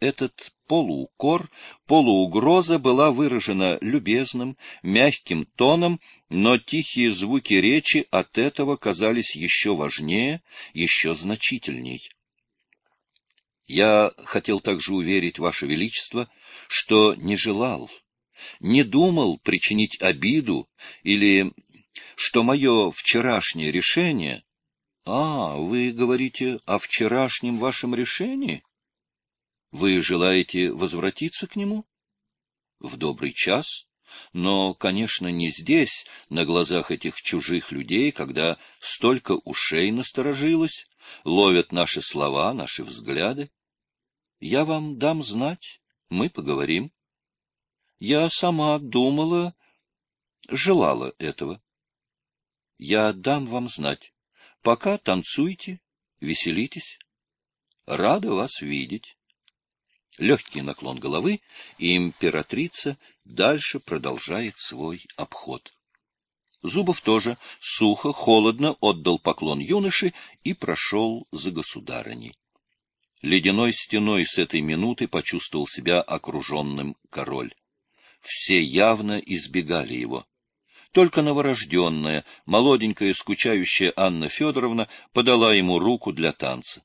этот полуукор, полуугроза была выражена любезным, мягким тоном, но тихие звуки речи от этого казались еще важнее, еще значительней. Я хотел также уверить, Ваше Величество, что не желал, не думал причинить обиду или что мое вчерашнее решение... А, вы говорите о вчерашнем вашем решении? Вы желаете возвратиться к нему? В добрый час? Но, конечно, не здесь, на глазах этих чужих людей, когда столько ушей насторожилось, ловят наши слова, наши взгляды. Я вам дам знать, мы поговорим. Я сама думала, желала этого. Я дам вам знать. Пока танцуйте, веселитесь. Рада вас видеть легкий наклон головы, и императрица дальше продолжает свой обход. Зубов тоже сухо, холодно отдал поклон юноше и прошел за государыней. Ледяной стеной с этой минуты почувствовал себя окруженным король. Все явно избегали его. Только новорожденная, молоденькая, скучающая Анна Федоровна подала ему руку для танца.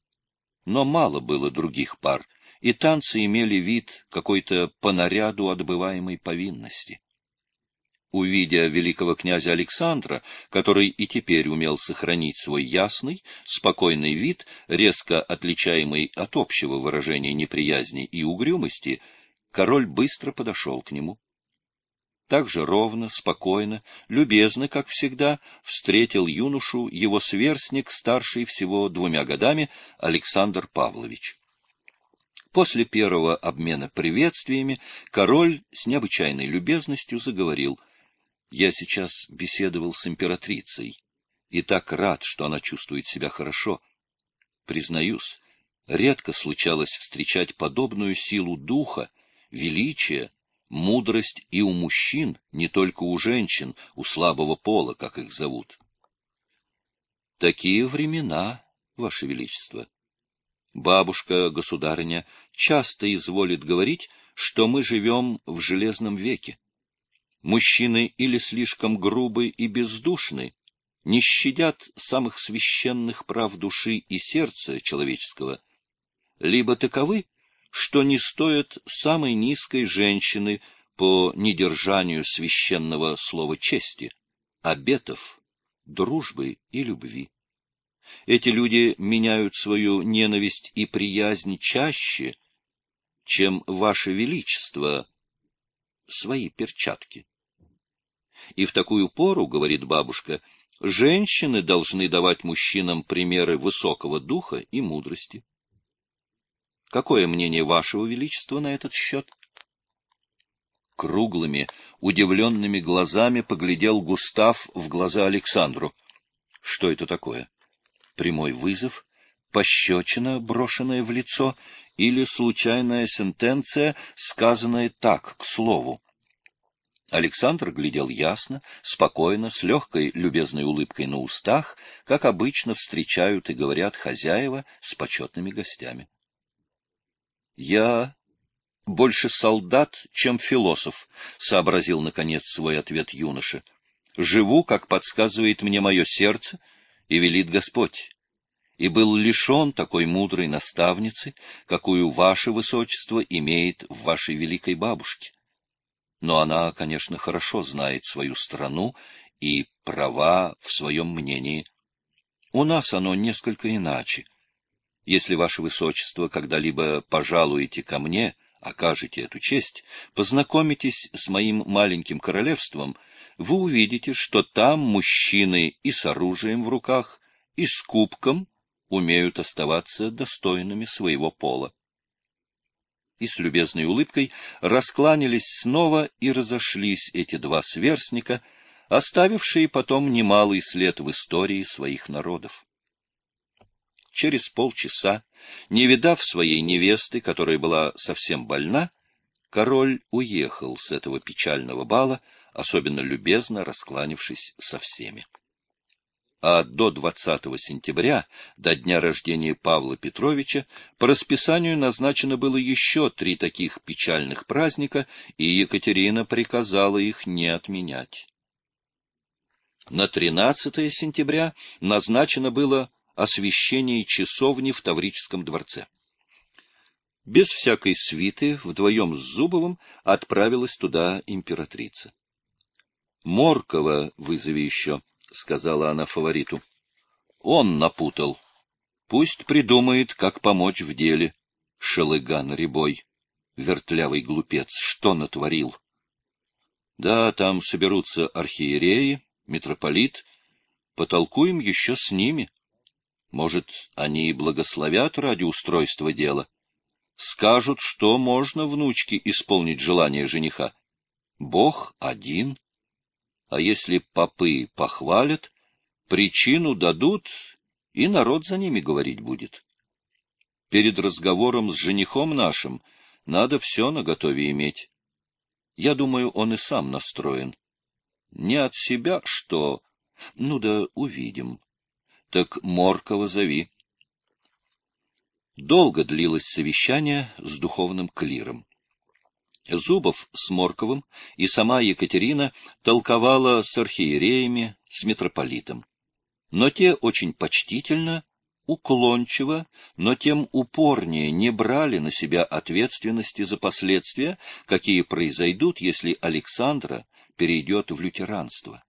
Но мало было других пар, и танцы имели вид какой-то по наряду отбываемой повинности. Увидя великого князя Александра, который и теперь умел сохранить свой ясный, спокойный вид, резко отличаемый от общего выражения неприязни и угрюмости, король быстро подошел к нему. Так же ровно, спокойно, любезно, как всегда, встретил юношу его сверстник, старший всего двумя годами, Александр Павлович. После первого обмена приветствиями король с необычайной любезностью заговорил. «Я сейчас беседовал с императрицей и так рад, что она чувствует себя хорошо. Признаюсь, редко случалось встречать подобную силу духа, величия, мудрость и у мужчин, не только у женщин, у слабого пола, как их зовут. Такие времена, Ваше Величество. Бабушка, государыня, часто изволит говорить, что мы живем в железном веке. Мужчины или слишком грубы и бездушны, не щадят самых священных прав души и сердца человеческого, либо таковы, что не стоят самой низкой женщины по недержанию священного слова чести, обетов, дружбы и любви. Эти люди меняют свою ненависть и приязнь чаще, чем Ваше Величество свои перчатки. И в такую пору, говорит бабушка, женщины должны давать мужчинам примеры высокого духа и мудрости. Какое мнение Вашего Величества на этот счет? Круглыми, удивленными глазами поглядел Густав в глаза Александру. Что это такое? Прямой вызов, пощечина, брошенная в лицо, или случайная сентенция, сказанная так, к слову. Александр глядел ясно, спокойно, с легкой любезной улыбкой на устах, как обычно встречают и говорят хозяева с почетными гостями. — Я больше солдат, чем философ, — сообразил, наконец, свой ответ юноша. — Живу, как подсказывает мне мое сердце, — и велит Господь, и был лишен такой мудрой наставницы, какую ваше высочество имеет в вашей великой бабушке. Но она, конечно, хорошо знает свою страну и права в своем мнении. У нас оно несколько иначе. Если ваше высочество когда-либо пожалуете ко мне, окажете эту честь, познакомитесь с моим маленьким королевством — вы увидите, что там мужчины и с оружием в руках, и с кубком умеют оставаться достойными своего пола. И с любезной улыбкой раскланялись снова и разошлись эти два сверстника, оставившие потом немалый след в истории своих народов. Через полчаса, не видав своей невесты, которая была совсем больна, король уехал с этого печального бала, особенно любезно раскланившись со всеми. а до 20 сентября, до дня рождения Павла Петровича, по расписанию назначено было еще три таких печальных праздника, и Екатерина приказала их не отменять. На 13 сентября назначено было освящение часовни в Таврическом дворце. Без всякой свиты, вдвоем с Зубовым, отправилась туда императрица. Моркова вызови еще, — сказала она фавориту. Он напутал. Пусть придумает, как помочь в деле. Шелыган Рябой, вертлявый глупец, что натворил? Да, там соберутся архиереи, митрополит. Потолкуем еще с ними. Может, они и благословят ради устройства дела. Скажут, что можно внучке исполнить желание жениха. Бог один — а если попы похвалят, причину дадут, и народ за ними говорить будет. Перед разговором с женихом нашим надо все наготове иметь. Я думаю, он и сам настроен. Не от себя, что... Ну да увидим. Так Моркова зови. Долго длилось совещание с духовным клиром. Зубов с Морковым и сама Екатерина толковала с архиереями, с митрополитом. Но те очень почтительно, уклончиво, но тем упорнее не брали на себя ответственности за последствия, какие произойдут, если Александра перейдет в лютеранство.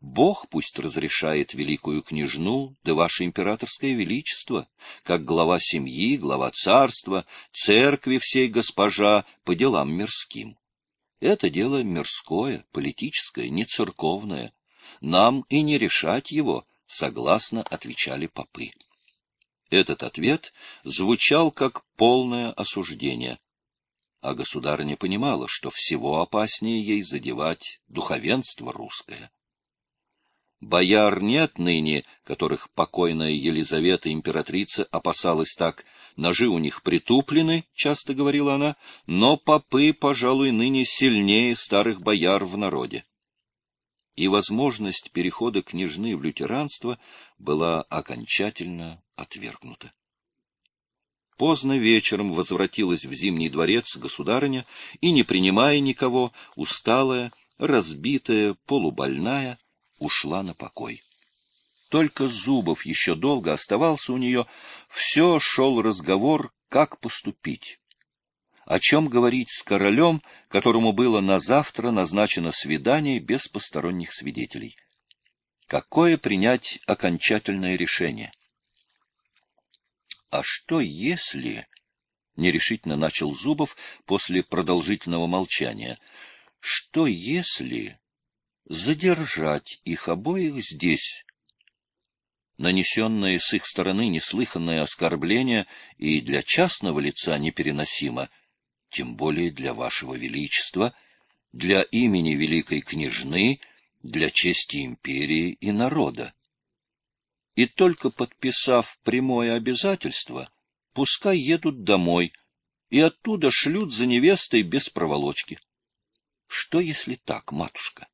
Бог пусть разрешает великую княжну, да ваше императорское величество, как глава семьи, глава царства, церкви всей госпожа по делам мирским. Это дело мирское, политическое, не церковное. Нам и не решать его, согласно отвечали попы. Этот ответ звучал как полное осуждение. А государыня понимала, что всего опаснее ей задевать духовенство русское. Бояр нет ныне, которых покойная Елизавета императрица опасалась так. Ножи у них притуплены, часто говорила она, но попы, пожалуй, ныне сильнее старых бояр в народе. И возможность перехода княжны в лютеранство была окончательно отвергнута. Поздно вечером возвратилась в Зимний дворец государыня и, не принимая никого, усталая, разбитая, полубольная, ушла на покой. Только Зубов еще долго оставался у нее, все шел разговор, как поступить. О чем говорить с королем, которому было на завтра назначено свидание без посторонних свидетелей? Какое принять окончательное решение? А что если... — нерешительно начал Зубов после продолжительного молчания. — Что если задержать их обоих здесь. Нанесенное с их стороны неслыханное оскорбление и для частного лица непереносимо, тем более для вашего величества, для имени великой княжны, для чести империи и народа. И только подписав прямое обязательство, пускай едут домой, и оттуда шлют за невестой без проволочки. Что, если так, матушка?